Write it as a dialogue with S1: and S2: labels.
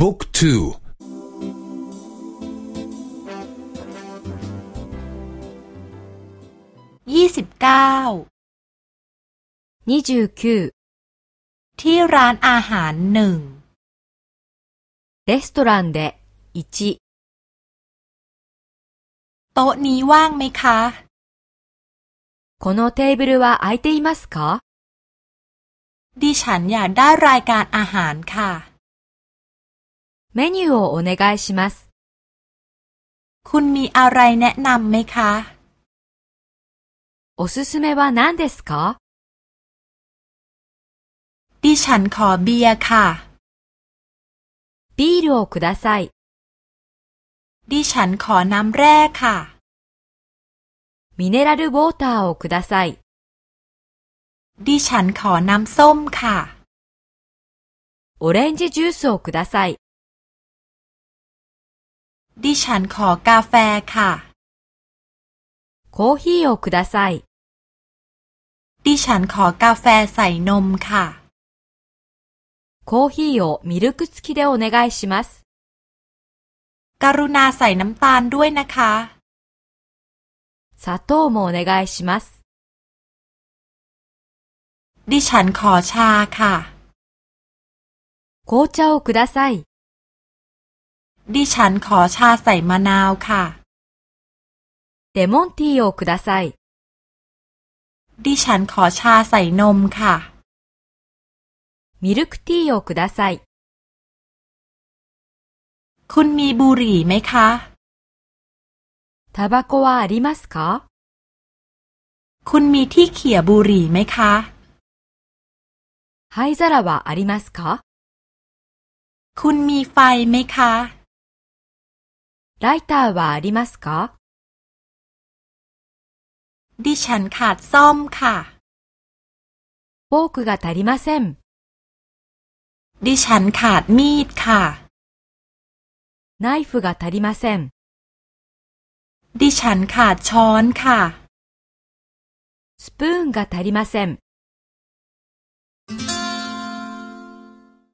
S1: บุ๊กทู
S2: ยี่สิบเก้า
S3: ยี่สิบเก้า
S2: ที่ร้านอาหารหนึ่ง
S3: レストランで1
S2: โต๊ะนี้ว่างไหมคะ
S3: このテーブルは空いていますか
S2: ดิฉันอยากได้รายการอาหารค่ะ
S3: メニューをお願いします
S2: คุณมีอะไรแนะนำไหมคะ
S3: おすすめは何ですか
S2: ดิฉันขอเบียร์ค่ะ
S3: ビールをください
S2: ดิฉันขอน้ำแร่ค่ะ
S3: ミネラルウォーターをください
S2: ดิฉันขอน้ำส้มค่ะ
S3: オレンジジュースをください
S2: ดิฉันขอกาแฟค่ะ
S3: โคฮีโอคุดาไซ
S2: ดิฉันขอกาแฟใส่นมค่ะ
S3: โคฮีโอมิลク付きでお願いします
S2: กรุณาใส่น้ำตาลด้วยนะคะ
S3: 砂糖もお願いします
S2: ดิฉันขอชาค่ะ
S3: 紅茶をください
S2: ดิฉันขอชาใส่มะนาวค่ะ
S3: เดมอนทีโอคุดาไซ
S2: ดิฉันขอชาใส่นมค่ะ
S3: มิลค์ทีโอคุดาไซ
S2: คุณมีบุหรี่ไหมคะ
S3: ทาบาโกวาอาริมัส
S2: คะคุณมีที่เขี่ยบุหรี่ไหมคะ
S3: ไฮซาราวะอามัสคะ
S2: คุณมีไฟไหมคะ
S3: ライターはありますか
S2: ดิฉันขาดซ่อมค่ะ
S3: フォークが足りません
S2: ดิฉันขาดมีดค่ะ
S3: ナイフが足りません
S2: ดิฉันขาดช้อนค่ะ
S3: スプーンが足りません